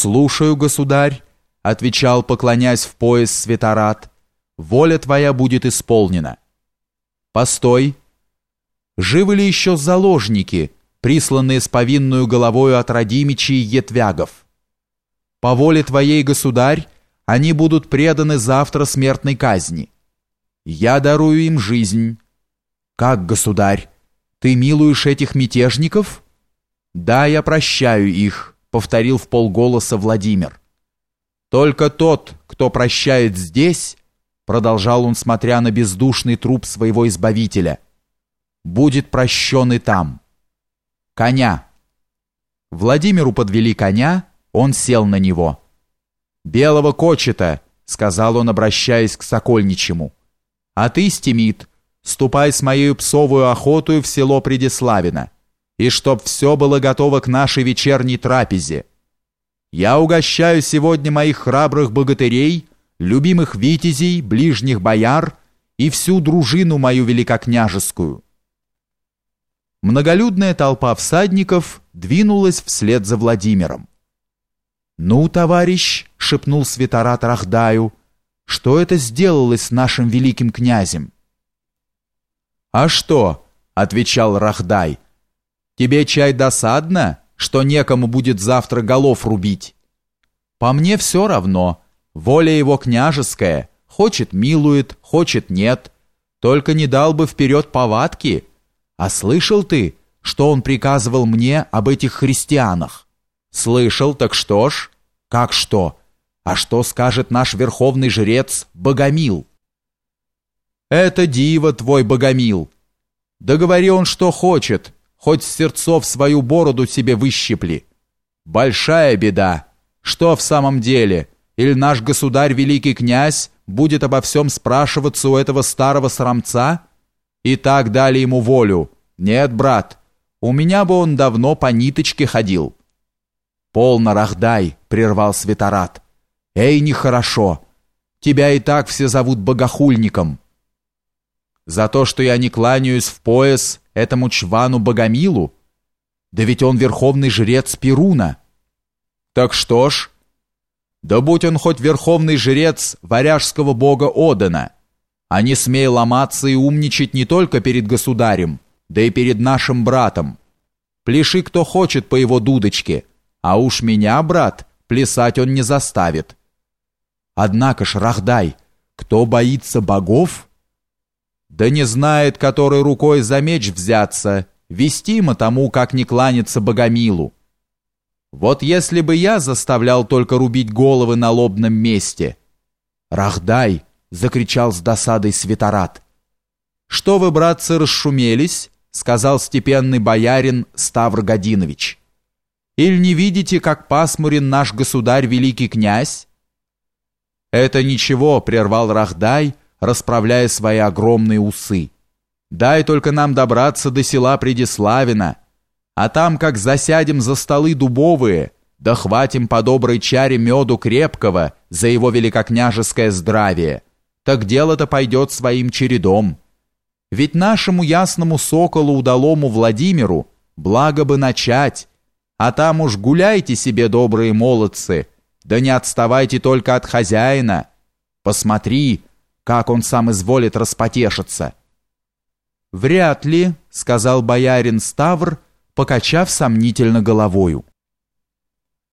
«Слушаю, государь», — отвечал, поклонясь в пояс Светорат, «воля твоя будет исполнена». «Постой! Живы ли еще заложники, присланные с повинную головою от Радимичей и Етвягов? По воле твоей, государь, они будут преданы завтра смертной казни. Я дарую им жизнь». «Как, государь, ты милуешь этих мятежников?» «Да, я прощаю их» повторил в полголоса Владимир. Только тот, кто прощает здесь, продолжал он, смотря на бездушный труп своего избавителя, будет прощен и там. Коня. Владимиру подвели коня, он сел на него. Белого кочета, сказал он, обращаясь к Сокольничему. А ты, Стимит, ступай с моей псовую охотою в село Предиславино и чтоб все было готово к нашей вечерней трапезе. Я угощаю сегодня моих храбрых богатырей, любимых витязей, ближних бояр и всю дружину мою великокняжескую. Многолюдная толпа всадников двинулась вслед за Владимиром. «Ну, товарищ», — шепнул святорат Рахдаю, — «что это сделалось с нашим великим князем?» «А что?» — отвечал Рахдай — Тебе чай досадно, что некому будет завтра голов рубить? По мне все равно. Воля его княжеская. Хочет милует, хочет нет. Только не дал бы вперед повадки. А слышал ты, что он приказывал мне об этих христианах? Слышал, так что ж? Как что? А что скажет наш верховный жрец Богомил? Это диво твой Богомил. Да говори он, что хочет, хоть сердцов свою бороду себе выщипли. Большая беда. Что в самом деле? Или наш государь, великий князь, будет обо всем спрашиваться у этого старого срамца? И так дали ему волю. Нет, брат, у меня бы он давно по ниточке ходил. Полно рахдай, прервал Светорат. Эй, нехорошо. Тебя и так все зовут богохульником. За то, что я не кланяюсь в пояс этому чвану Богомилу? Да ведь он верховный жрец Перуна. Так что ж? Да будь он хоть верховный жрец варяжского бога Одена, а не смей ломаться и умничать не только перед государем, да и перед нашим братом. Пляши кто хочет по его дудочке, а уж меня, брат, плясать он не заставит. Однако ж, Рахдай, кто боится богов, да не знает, которой рукой за меч взяться, вестимо тому, как не кланяться Богомилу. Вот если бы я заставлял только рубить головы на лобном месте. «Рахдай!» — закричал с досадой Светорат. «Что вы, братцы, расшумелись?» — сказал степенный боярин Ставр Годинович. «Или не видите, как пасмурен наш государь великий князь?» «Это ничего», — прервал Рахдай, — расправляя свои огромные усы. «Дай только нам добраться до села Предиславина, а там, как засядем за столы дубовые, да хватим по доброй чаре меду крепкого за его великокняжеское здравие, так дело-то пойдет своим чередом. Ведь нашему ясному соколу удалому Владимиру благо бы начать, а там уж гуляйте себе, добрые молодцы, да не отставайте только от хозяина. Посмотри, как он сам изволит распотешиться. «Вряд ли», — сказал боярин Ставр, покачав сомнительно головою.